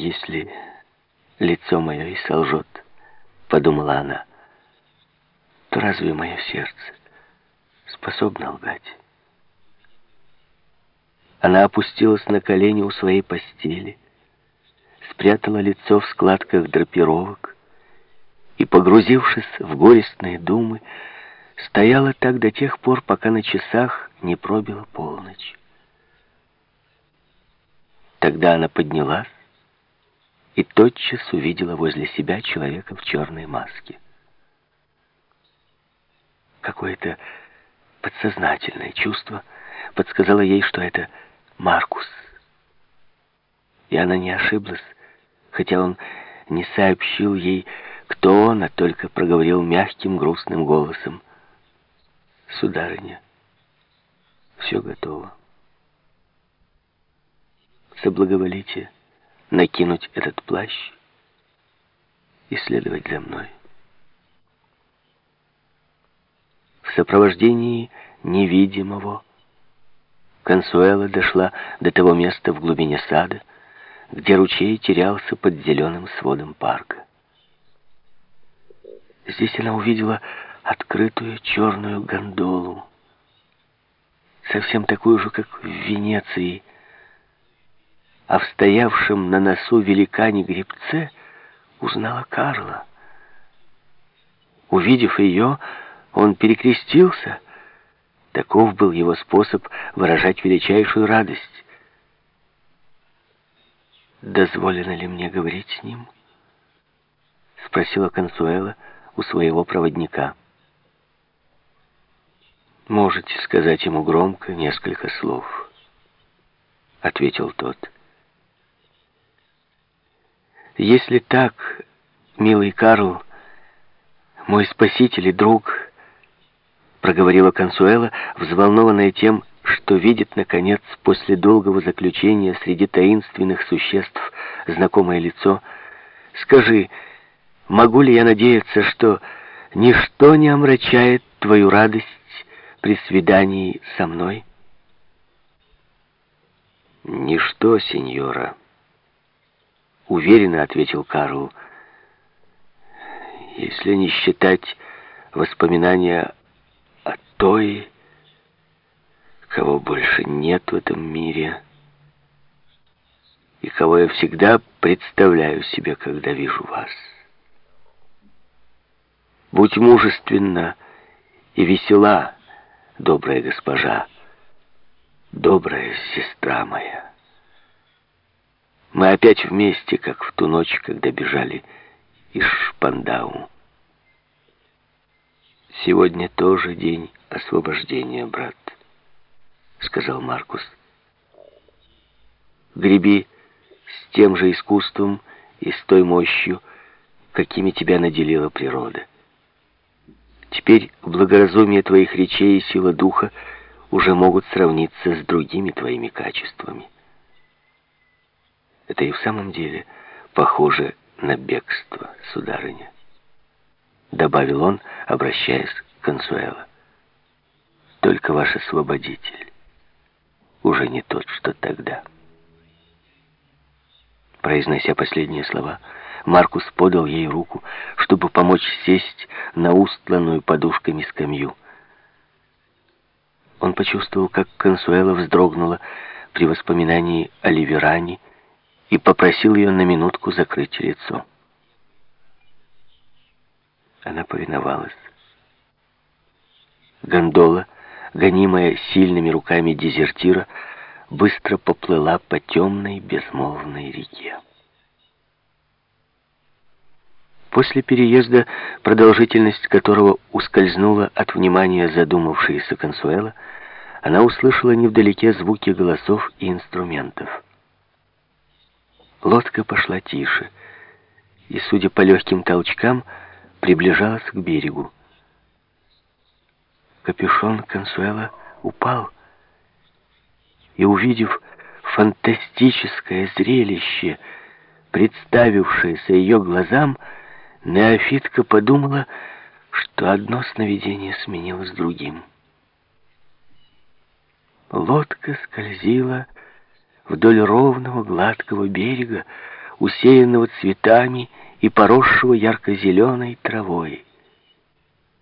Если лицо мое и солжет, подумала она, то разве мое сердце способно лгать? Она опустилась на колени у своей постели, спрятала лицо в складках драпировок и, погрузившись в горестные думы, стояла так до тех пор, пока на часах не пробила полночь. Тогда она поднялась и тотчас увидела возле себя человека в черной маске. Какое-то подсознательное чувство подсказало ей, что это Маркус. И она не ошиблась, хотя он не сообщил ей, кто он, а только проговорил мягким грустным голосом. «Сударыня, все готово. Соблаговолите накинуть этот плащ и следовать за мной». В сопровождении невидимого Консуэла дошла до того места в глубине сада, где ручей терялся под зеленым сводом парка. Здесь она увидела открытую черную гондолу, совсем такую же, как в Венеции, а в стоявшем на носу великане-гребце узнала Карла. Увидев ее, он перекрестился. Таков был его способ выражать величайшую радость. «Дозволено ли мне говорить с ним?» — спросила Консуэла у своего проводника. «Можете сказать ему громко несколько слов», — ответил тот. «Если так, милый Карл, мой спаситель и друг», — проговорила Консуэла, взволнованная тем, что видит, наконец, после долгого заключения среди таинственных существ знакомое лицо, «скажи, могу ли я надеяться, что ничто не омрачает твою радость при свидании со мной?» «Ничто, сеньора», — уверенно ответил Карл, «если не считать воспоминания о той, кого больше нет в этом мире, и кого я всегда представляю себе, когда вижу вас. Будь мужественна и весела, добрая госпожа, добрая сестра моя. Мы опять вместе, как в ту ночь, когда бежали из Шпандау. Сегодня тоже день освобождения, брат. — сказал Маркус. «Греби с тем же искусством и с той мощью, какими тебя наделила природа. Теперь благоразумие твоих речей и сила духа уже могут сравниться с другими твоими качествами. Это и в самом деле похоже на бегство, сударыня», — добавил он, обращаясь к Консуэло. «Только ваш освободитель» уже не тот, что тогда. Произнося последние слова, Маркус подал ей руку, чтобы помочь сесть на устланную подушками скамью. Он почувствовал, как Консуэла вздрогнула при воспоминании о Ливеране и попросил ее на минутку закрыть лицо. Она повиновалась. Гондола — гонимая сильными руками дезертира, быстро поплыла по темной безмолвной реке. После переезда, продолжительность которого ускользнула от внимания задумавшейся Консуэла, она услышала невдалеке звуки голосов и инструментов. Лодка пошла тише и, судя по легким толчкам, приближалась к берегу. Капюшон Консуэла упал, и, увидев фантастическое зрелище, представившееся ее глазам, Неофитка подумала, что одно сновидение сменилось другим. Лодка скользила вдоль ровного гладкого берега, усеянного цветами и поросшего ярко-зеленой травой.